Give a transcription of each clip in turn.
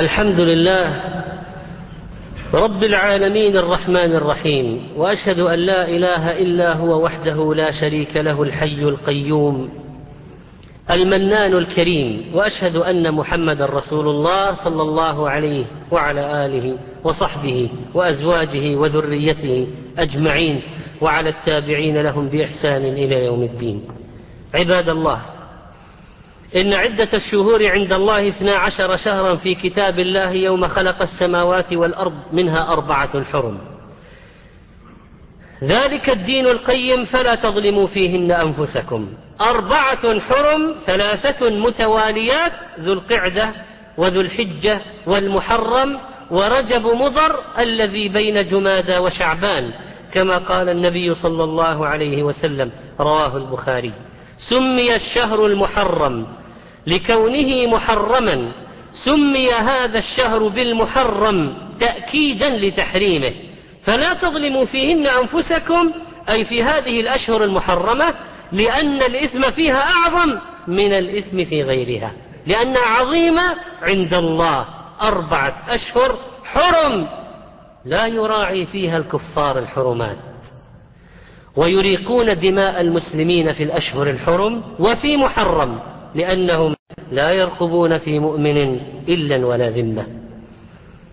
الحمد لله رب العالمين الرحمن الرحيم وأشهد أن لا إله إلا هو وحده لا شريك له الحي القيوم المنان الكريم وأشهد أن محمدا رسول الله صلى الله عليه وعلى آله وصحبه وأزواجه وذريته أجمعين وعلى التابعين لهم بإحسان إلى يوم الدين. عباد الله إن عدة الشهور عند الله اثنا عشر شهرا في كتاب الله يوم خلق السماوات والأرض منها أربعة حرم. ذلك الدين القيم فلا تظلموا فيهن أنفسكم. أربعة حرم ثلاثة متواليات ذو القعدة وذو الحجة والمحرم ورجب مضر الذي بين جمادى وشعبان كما قال النبي صلى الله عليه وسلم رواه البخاري. سمي الشهر المحرم لكونه محرما سمي هذا الشهر بالمحرم تأكيدا لتحريمه. فلا تظلموا فيهن أنفسكم أي في هذه الأشهر المحرمة لأن الإثم فيها أعظم من الإثم في غيرها. لأنها عظيمة عند الله. أربعة أشهر حرم. لا يراعي فيها الكفار الحرمات. ويريقون دماء المسلمين في الأشهر الحرم وفي محرم لأنهم لا يرقبون في مؤمن إلا ولا ذمة.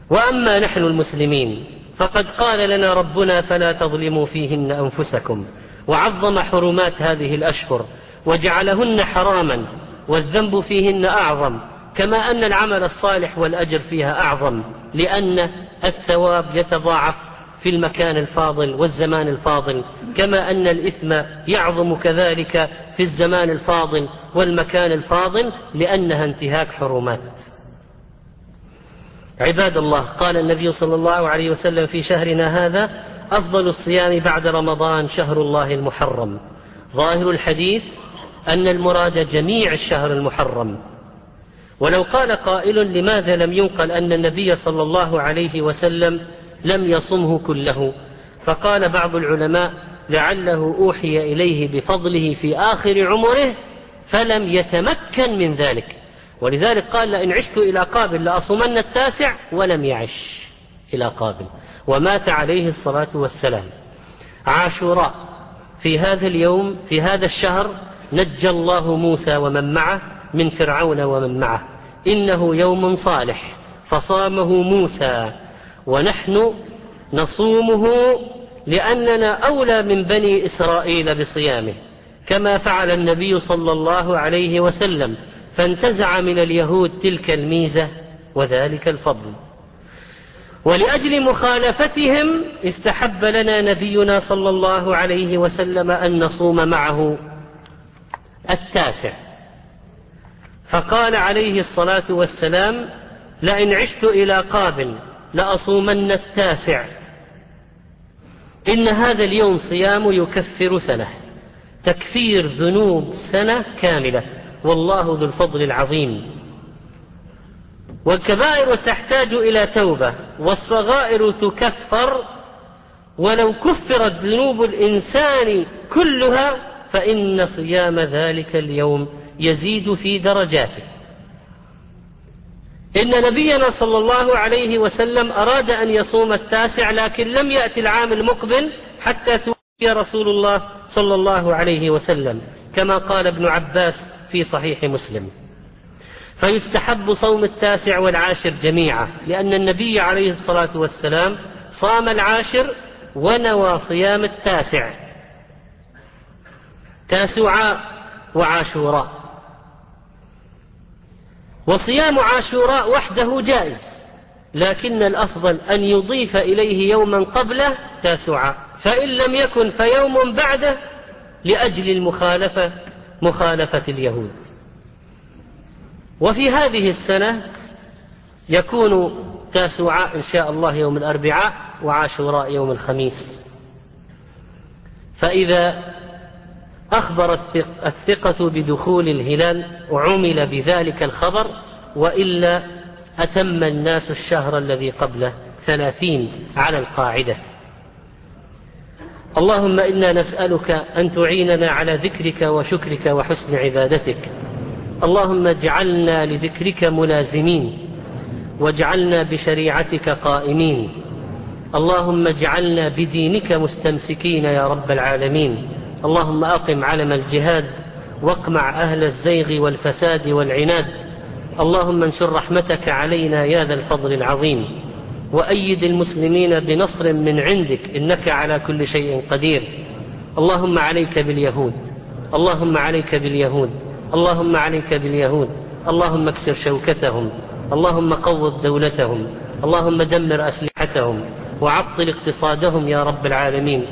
وأما نحن المسلمين فقد قال لنا ربنا فلا تظلموا فيهن أنفسكم وعظم حرمات هذه الأشهر وجعلهن حراما والذنب فيهن أعظم كما أن العمل الصالح والأجر فيها أعظم لأن الثواب يتضاعف في المكان الفاضل والزمان الفاضل كما أن الإثم يعظم كذلك في الزمان الفاضل والمكان الفاضل لأنها انتهاك حرمات. عباد الله قال النبي صلى الله عليه وسلم في شهرنا هذا أفضل الصيام بعد رمضان شهر الله المحرم. ظاهر الحديث أن المراد جميع الشهر المحرم. ولو قال قائل لماذا لم ينقل أن النبي صلى الله عليه وسلم لم يصمه كله. فقال بعض العلماء لعله أوحي إليه بفضله في آخر عمره فلم يتمكن من ذلك. ولذلك قال لئن عشت إلى قابل لأصومن التاسع ولم يعش إلى قابل. ومات عليه الصلاة والسلام. عاشوراء في هذا اليوم في هذا الشهر نجى الله موسى ومن معه من فرعون ومن معه. إنه يوم صالح. فصامه موسى. ونحن نصومه لأننا أولى من بني إسرائيل بصيامه كما فعل النبي صلى الله عليه وسلم فانتزع من اليهود تلك الميزة وذلك الفضل. ولأجل مخالفتهم استحب لنا نبينا صلى الله عليه وسلم أن نصوم معه التاسع. فقال عليه الصلاة والسلام لئن عشت إلى قابل لأصومن التاسع. إن هذا اليوم صيام يكفر سنة. تكفير ذنوب سنة كاملة. والله ذو الفضل العظيم. والكبائر تحتاج إلى توبة. والصغائر تكفر. ولو كفرت ذنوب الإنسان كلها فإن صيام ذلك اليوم يزيد في درجاته. إن نبينا صلى الله عليه وسلم أراد أن يصوم التاسع لكن لم يأتي العام المقبل حتى توفي رسول الله صلى الله عليه وسلم كما قال ابن عباس في صحيح مسلم. فيستحب صوم التاسع والعاشر جميعا لأن النبي عليه الصلاة والسلام صام العاشر ونوى صيام التاسع. تاسعاء وعاشوراء. وصيام عاشوراء وحده جائز لكن الأفضل أن يضيف إليه يوما قبله تاسعا فإن لم يكن فيوم بعده لأجل المخالفة مخالفة اليهود. وفي هذه السنة يكون تاسعاء إن شاء الله يوم الأربعاء وعاشوراء يوم الخميس. فإذا أخبر الثقة بدخول الهلال وعمل بذلك الخبر وإلا أتم الناس الشهر الذي قبله ثلاثين على القاعدة. اللهم إنا نسألك أن تعيننا على ذكرك وشكرك وحسن عبادتك. اللهم اجعلنا لذكرك ملازمين واجعلنا بشريعتك قائمين. اللهم اجعلنا بدينك مستمسكين يا رب العالمين. اللهم أقم علم الجهاد واقمع أهل الزيغ والفساد والعناد. اللهم انشر رحمتك علينا يا ذا الفضل العظيم. وأيد المسلمين بنصر من عندك إنك على كل شيء قدير. اللهم عليك باليهود اللهم عليك باليهود اللهم عليك باليهود. اللهم اكسر شوكتهم اللهم قوض دولتهم اللهم دمر أسلحتهم وعطل اقتصادهم يا رب العالمين.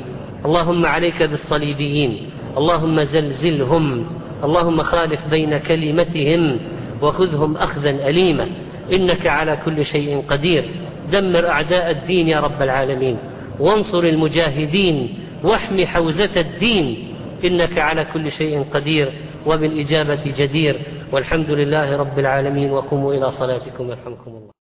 اللهم عليك بالصليبيين اللهم زلزلهم اللهم خالف بين كلمتهم وخذهم أخذا أليما إنك على كل شيء قدير. دمر أعداء الدين يا رب العالمين. وانصر المجاهدين واحم حوزة الدين إنك على كل شيء قدير وبالإجابة جدير. والحمد لله رب العالمين وقوموا إلى صلاتكم يرحمكم الله.